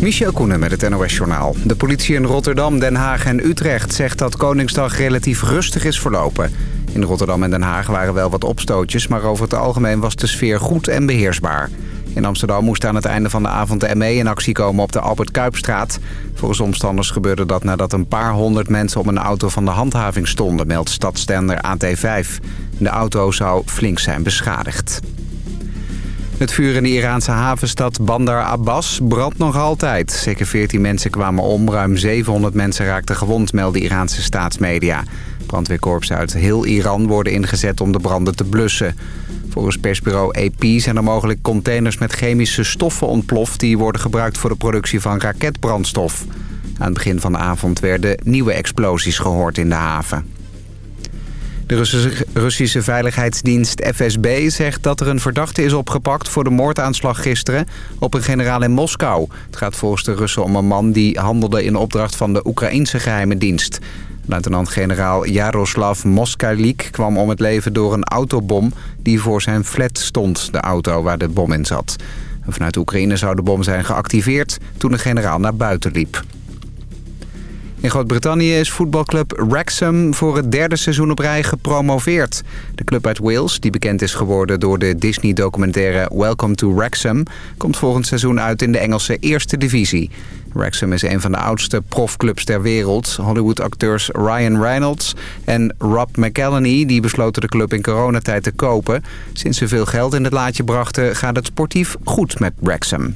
Michel Koenen met het NOS-journaal. De politie in Rotterdam, Den Haag en Utrecht zegt dat Koningsdag relatief rustig is verlopen. In Rotterdam en Den Haag waren wel wat opstootjes... maar over het algemeen was de sfeer goed en beheersbaar. In Amsterdam moest aan het einde van de avond de ME in actie komen op de Albert Kuipstraat. Volgens omstanders gebeurde dat nadat een paar honderd mensen op een auto van de handhaving stonden... meldt stadstender AT5. De auto zou flink zijn beschadigd. Het vuur in de Iraanse havenstad Bandar Abbas brandt nog altijd. Zeker 14 mensen kwamen om, ruim 700 mensen raakten gewond, melden Iraanse staatsmedia. Brandweerkorpsen uit heel Iran worden ingezet om de branden te blussen. Volgens persbureau AP zijn er mogelijk containers met chemische stoffen ontploft... die worden gebruikt voor de productie van raketbrandstof. Aan het begin van de avond werden nieuwe explosies gehoord in de haven. De Russische veiligheidsdienst FSB zegt dat er een verdachte is opgepakt... voor de moordaanslag gisteren op een generaal in Moskou. Het gaat volgens de Russen om een man die handelde in opdracht van de Oekraïnse geheime dienst. Luitenant-generaal Jaroslav Moskalik kwam om het leven door een autobom... die voor zijn flat stond, de auto waar de bom in zat. vanuit Oekraïne zou de bom zijn geactiveerd toen de generaal naar buiten liep. In Groot-Brittannië is voetbalclub Wrexham voor het derde seizoen op rij gepromoveerd. De club uit Wales, die bekend is geworden door de Disney-documentaire Welcome to Wrexham... komt volgend seizoen uit in de Engelse eerste divisie. Wrexham is een van de oudste profclubs ter wereld. Hollywood-acteurs Ryan Reynolds en Rob McElhenney... die besloten de club in coronatijd te kopen. Sinds ze veel geld in het laadje brachten gaat het sportief goed met Wrexham.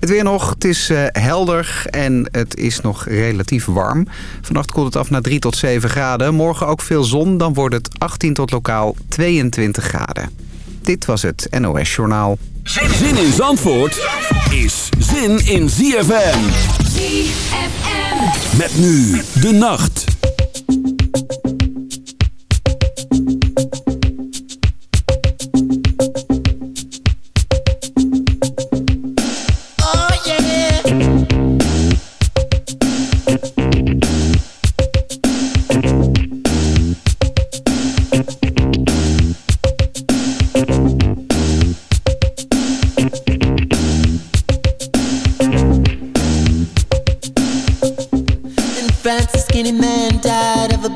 Het weer nog, het is uh, helder en het is nog relatief warm. Vannacht koelt het af naar 3 tot 7 graden. Morgen ook veel zon, dan wordt het 18 tot lokaal 22 graden. Dit was het NOS Journaal. Zin in Zandvoort is zin in ZFM. ZFM. Met nu de nacht.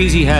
Crazy he.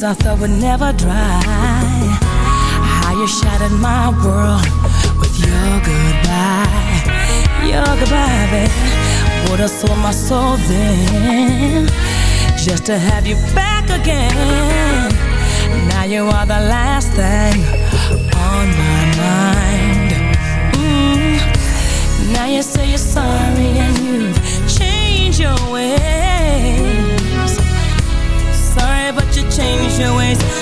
tears I thought would never dry. How you shattered my world with your goodbye, your goodbye, baby. Would have sold my soul then, just to have you back again. Now you are the last thing on my mind. Mm. Now you say your ways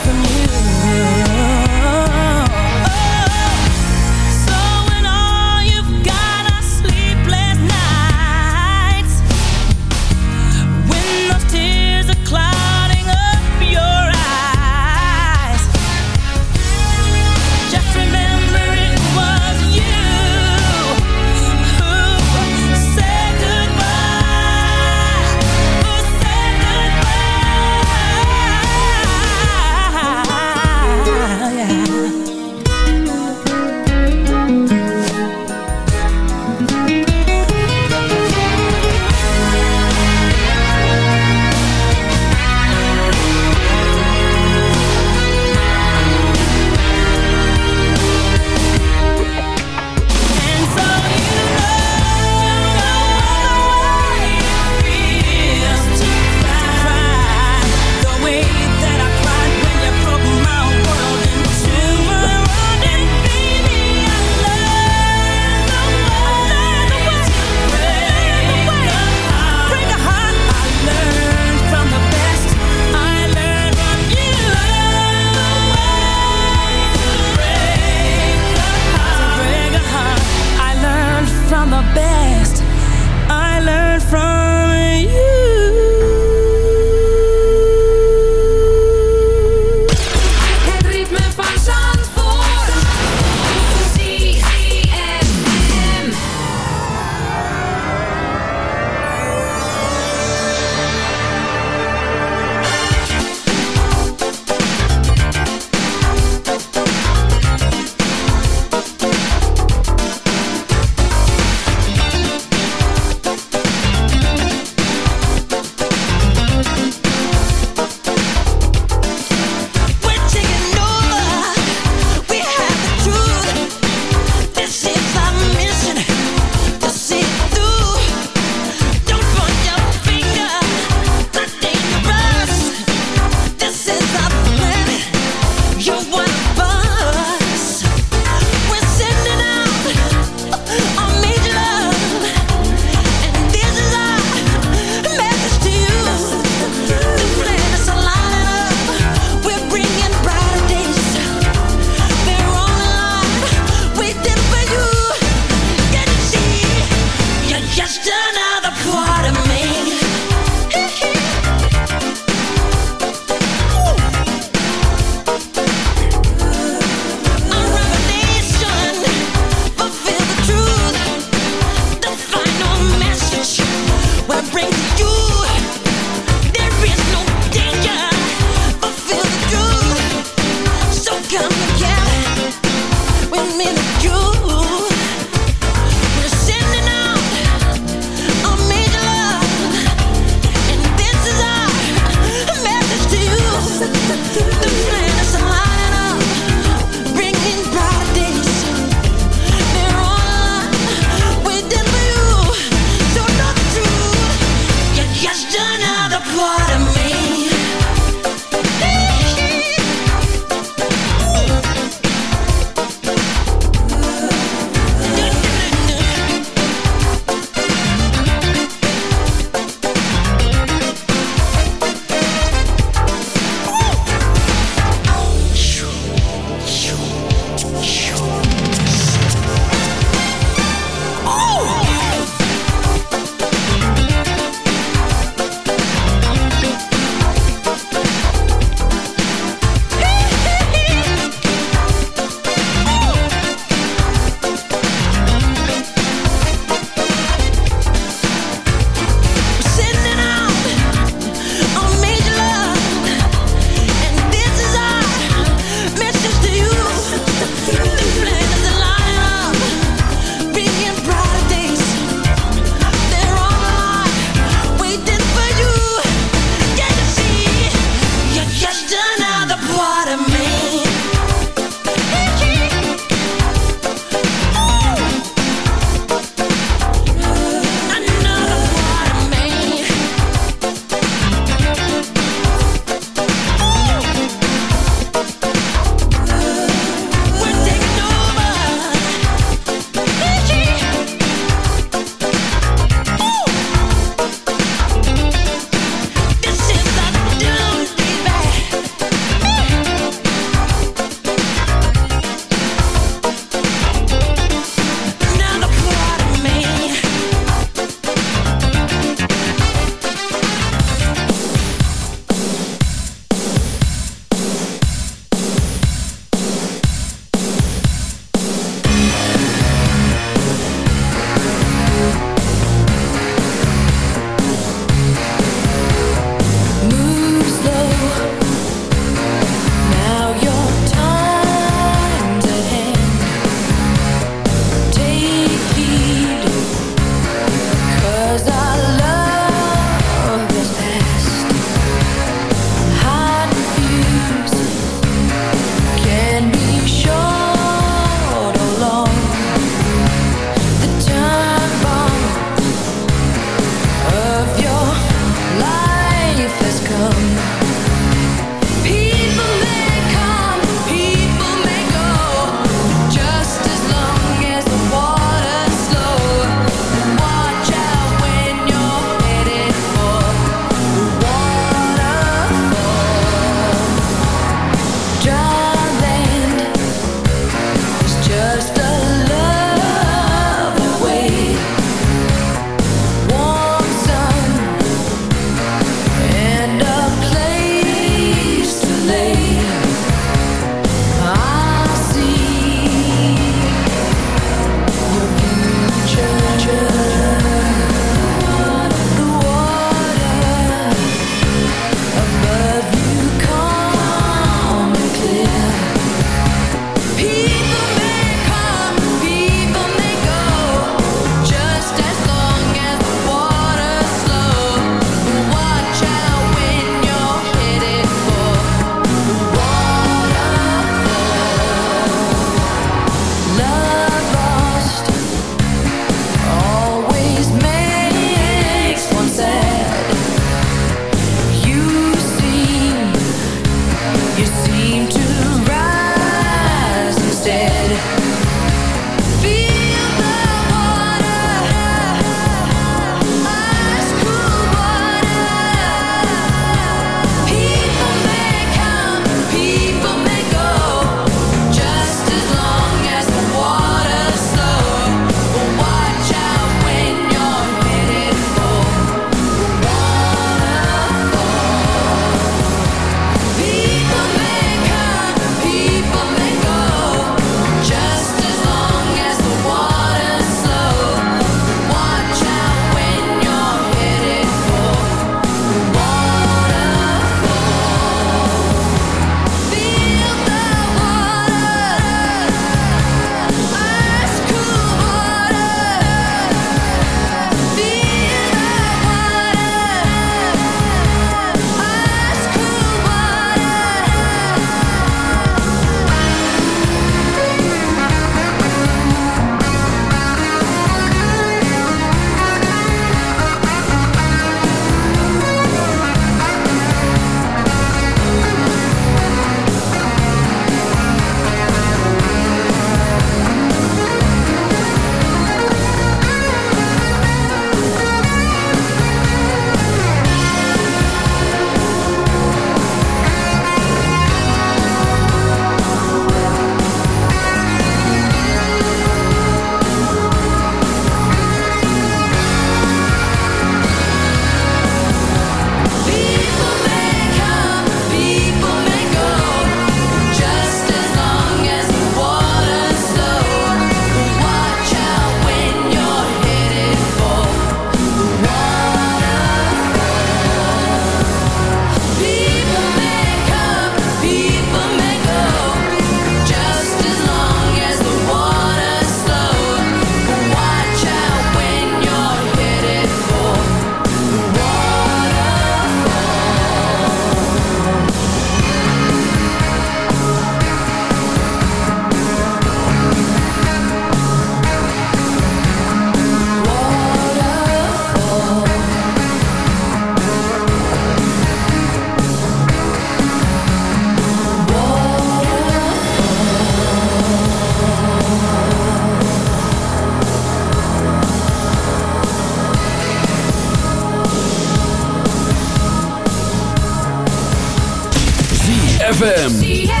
ZFM.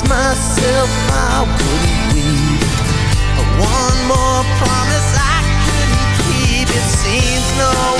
promised myself I wouldn't leave. One more promise I couldn't keep. It seems no